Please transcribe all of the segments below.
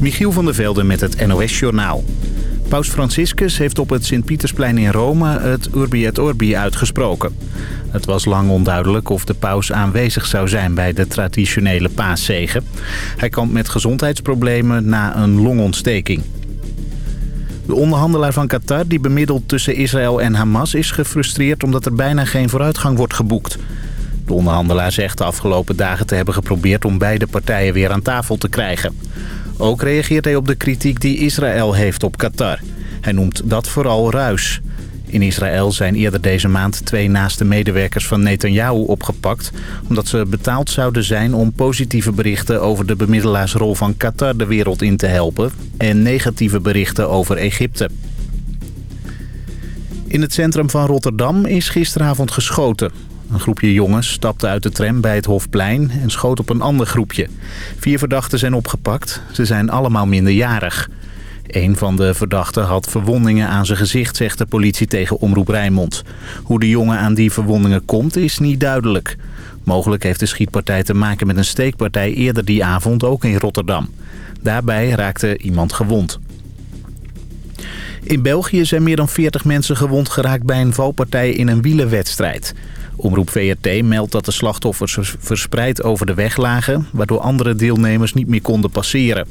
Michiel van der Velden met het NOS-journaal. Paus Franciscus heeft op het Sint-Pietersplein in Rome het Urbi et Orbi uitgesproken. Het was lang onduidelijk of de paus aanwezig zou zijn bij de traditionele paaszegen. Hij kampt met gezondheidsproblemen na een longontsteking. De onderhandelaar van Qatar die bemiddelt tussen Israël en Hamas is gefrustreerd omdat er bijna geen vooruitgang wordt geboekt. De onderhandelaar zegt de afgelopen dagen te hebben geprobeerd om beide partijen weer aan tafel te krijgen. Ook reageert hij op de kritiek die Israël heeft op Qatar. Hij noemt dat vooral ruis. In Israël zijn eerder deze maand twee naaste medewerkers van Netanyahu opgepakt... omdat ze betaald zouden zijn om positieve berichten over de bemiddelaarsrol van Qatar de wereld in te helpen... en negatieve berichten over Egypte. In het centrum van Rotterdam is gisteravond geschoten. Een groepje jongens stapte uit de tram bij het Hofplein en schoot op een ander groepje. Vier verdachten zijn opgepakt. Ze zijn allemaal minderjarig. Een van de verdachten had verwondingen aan zijn gezicht, zegt de politie tegen Omroep Rijnmond. Hoe de jongen aan die verwondingen komt, is niet duidelijk. Mogelijk heeft de schietpartij te maken met een steekpartij eerder die avond, ook in Rotterdam. Daarbij raakte iemand gewond. In België zijn meer dan 40 mensen gewond geraakt bij een valpartij in een wielenwedstrijd. Omroep VRT meldt dat de slachtoffers verspreid over de weg lagen... waardoor andere deelnemers niet meer konden passeren.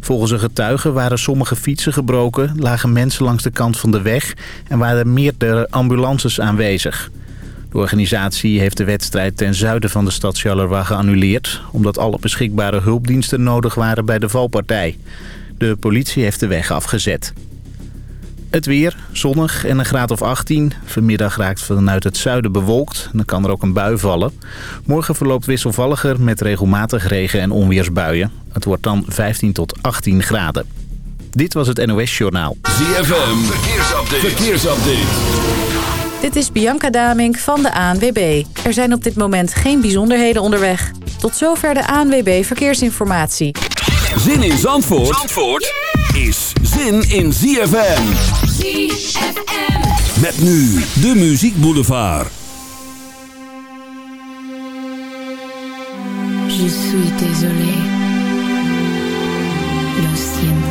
Volgens een getuige waren sommige fietsen gebroken... lagen mensen langs de kant van de weg... en waren meerdere ambulances aanwezig. De organisatie heeft de wedstrijd ten zuiden van de stad Charleroi geannuleerd... omdat alle beschikbare hulpdiensten nodig waren bij de valpartij. De politie heeft de weg afgezet. Het weer, zonnig en een graad of 18. Vanmiddag raakt vanuit het zuiden bewolkt. Dan kan er ook een bui vallen. Morgen verloopt wisselvalliger met regelmatig regen- en onweersbuien. Het wordt dan 15 tot 18 graden. Dit was het NOS Journaal. ZFM, verkeersupdate. verkeersupdate. Dit is Bianca Damink van de ANWB. Er zijn op dit moment geen bijzonderheden onderweg. Tot zover de ANWB Verkeersinformatie. Zin in Zandvoort? Zandvoort? is zin in ZFM. ZFM. Met nu de Muziek Boulevard. Je suis désolé. Lo siento.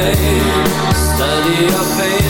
Study your face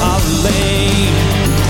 alleen.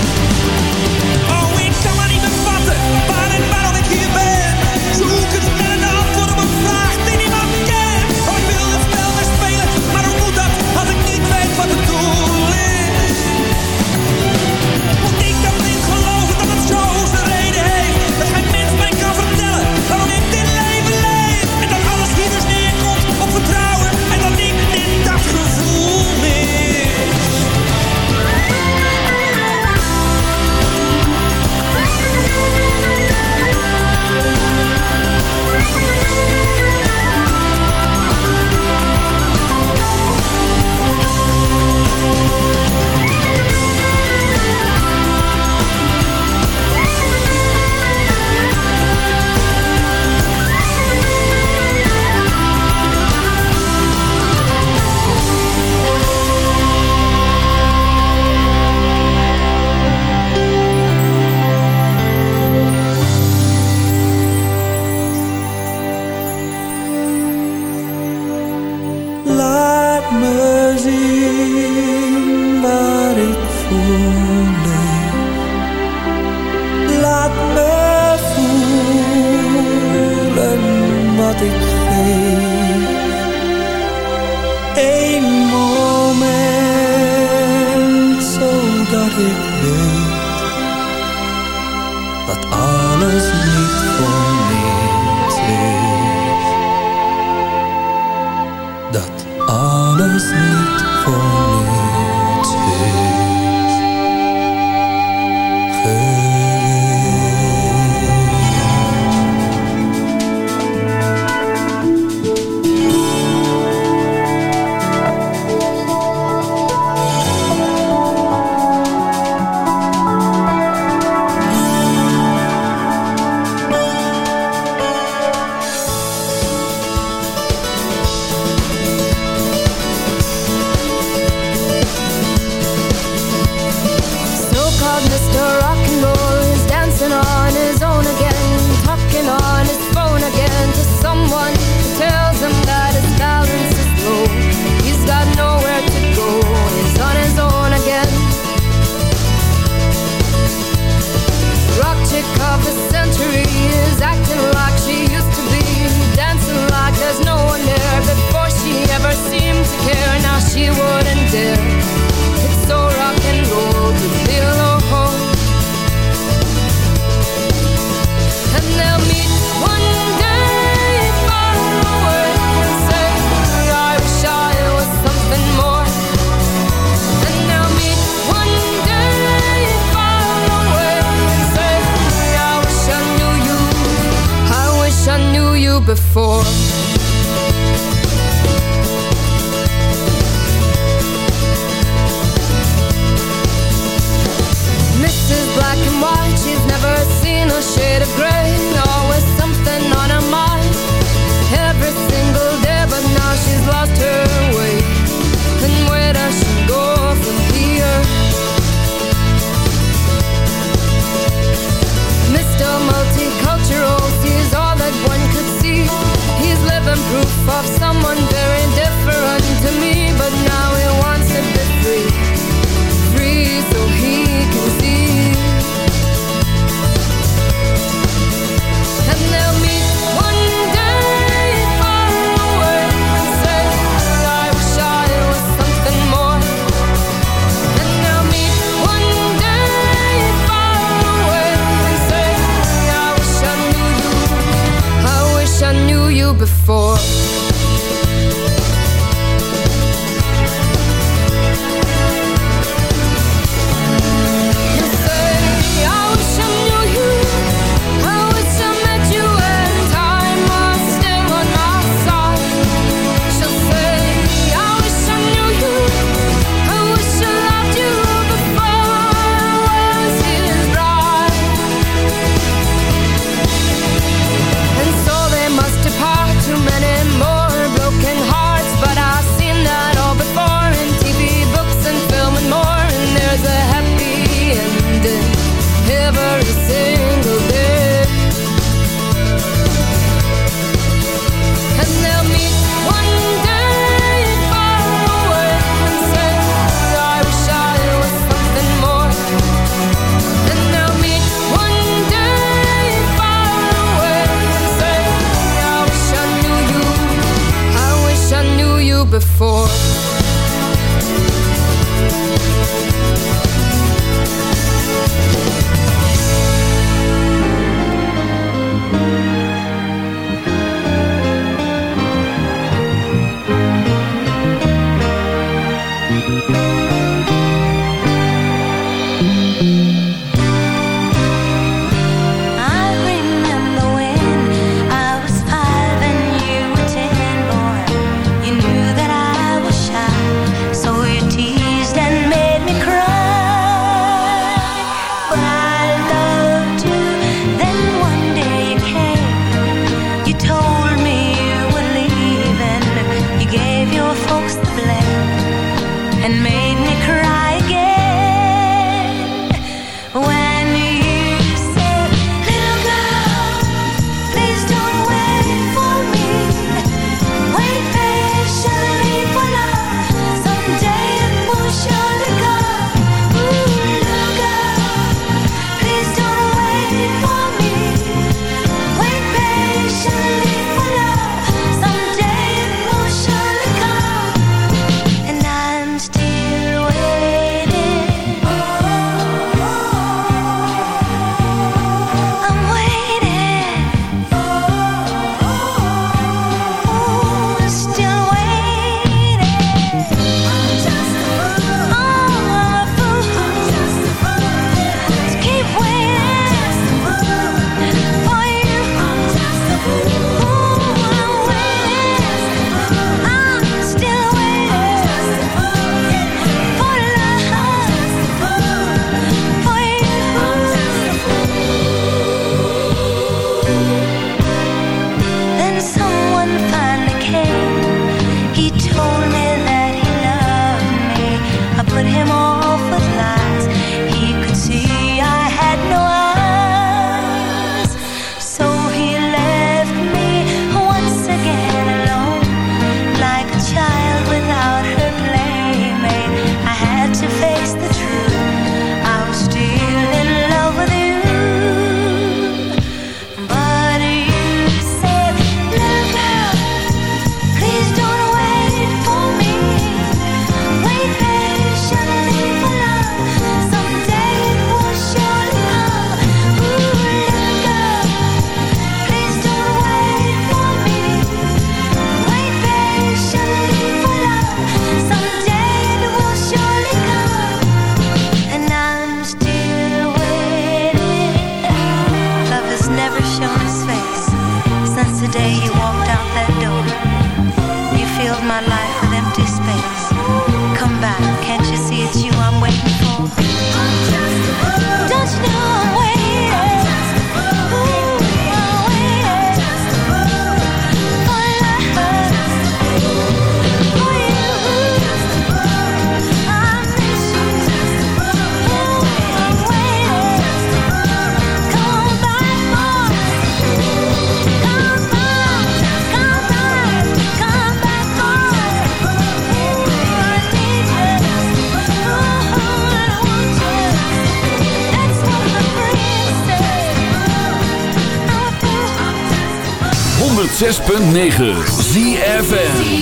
Wouldn't. It's so rock and roll to be alone. And they'll meet one day far away and say, I wish I was something more. And they'll meet one day far away and say, I wish I knew you. I wish I knew you before. 106.9 ZFN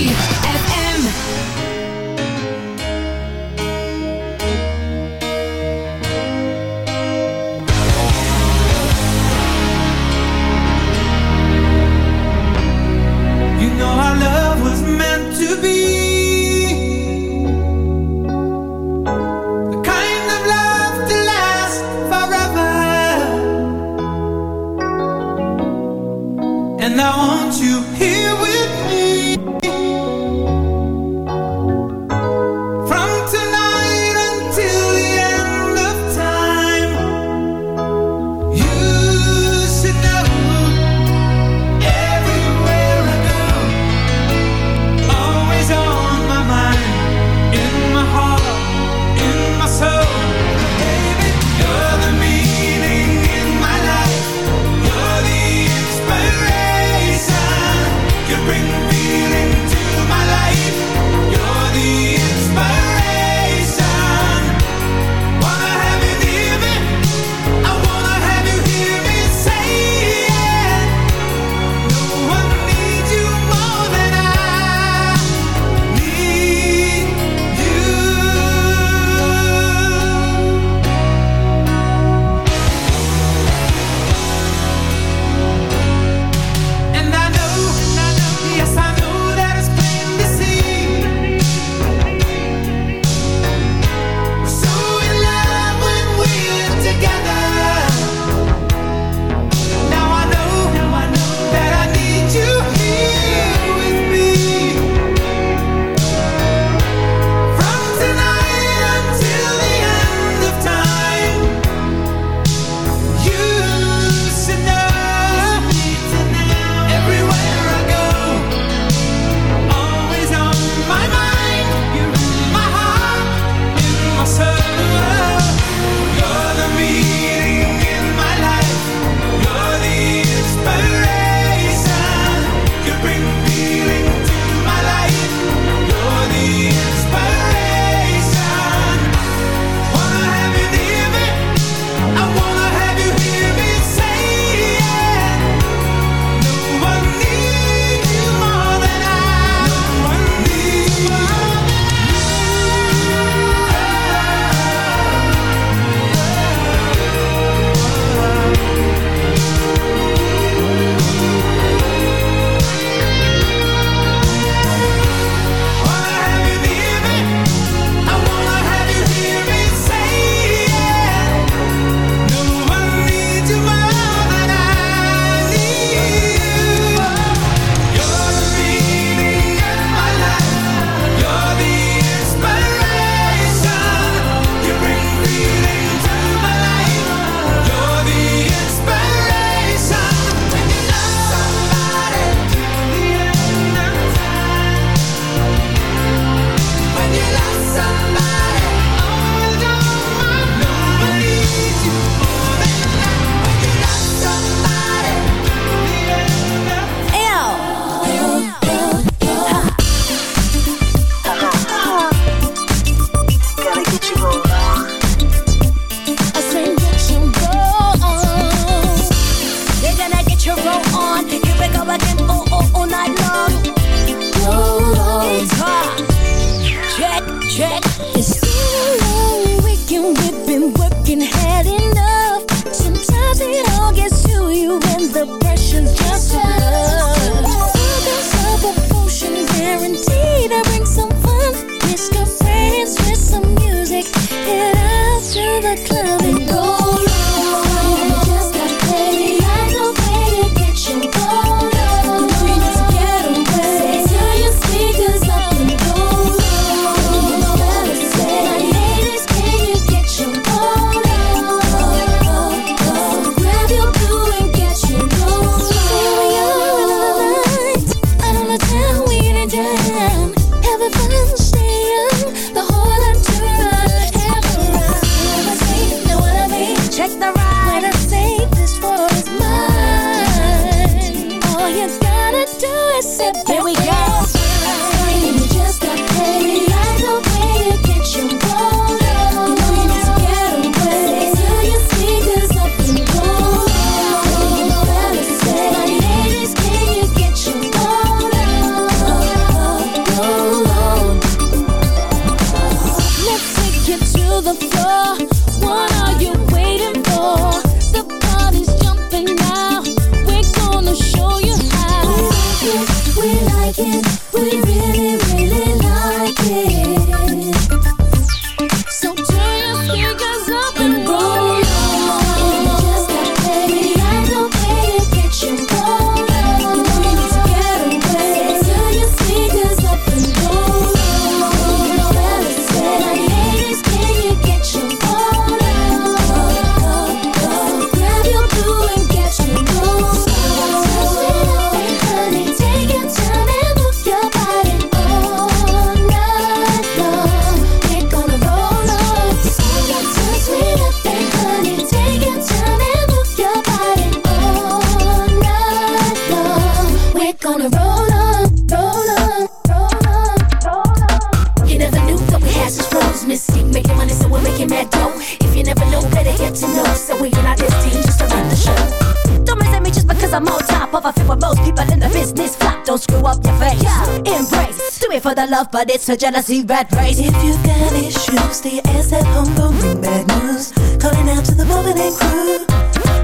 love, but it's a jealousy rat race. If you got issues, stay your ass at home, don't bring bad news. Calling out to the moment and crew.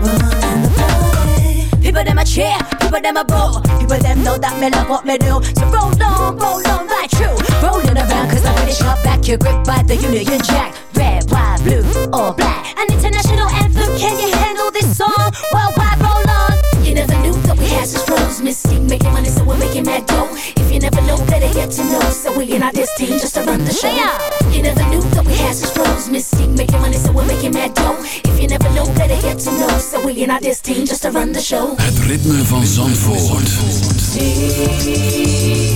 On in the party. People them a cheer, people them a boo. People them know that me love what me do. So roll on, roll on, right true. Rolling around cause I'm British hard back. You're gripped by the Union Jack. Red, white, blue, or black. An international anthem, can you handle this song? Worldwide, roll on. You never knew that we had such flows. Mystique making money, so we're making mad know, better get to know. So we in our this team just to run the show. You never knew that we had such flows. Mystique making money, so we're making mad dough. If you never know, better get to know. So we in our this team just to run the show. Het ritme van Zandvoort. Look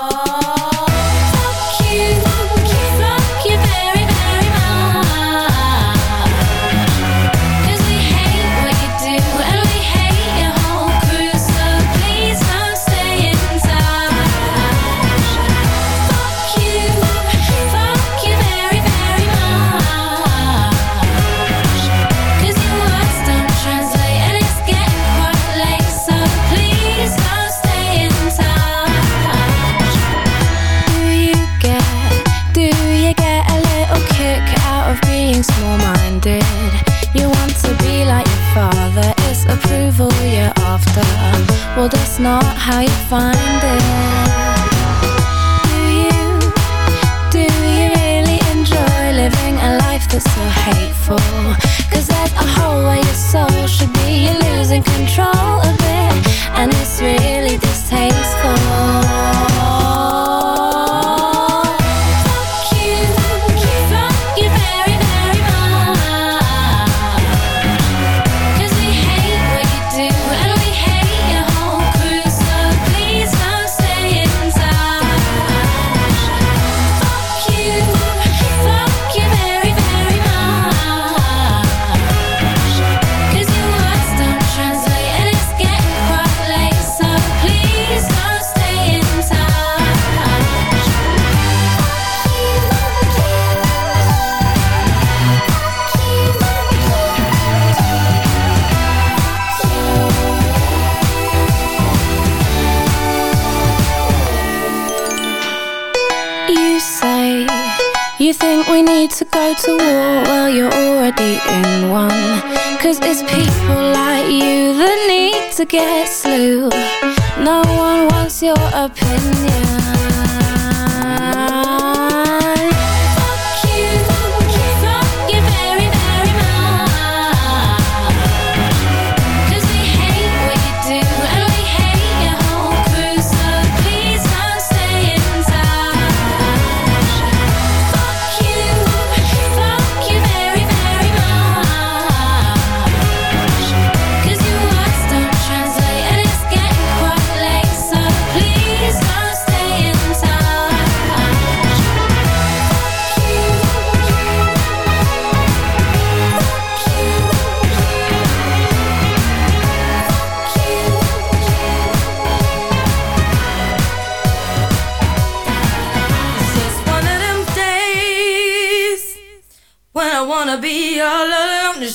How you find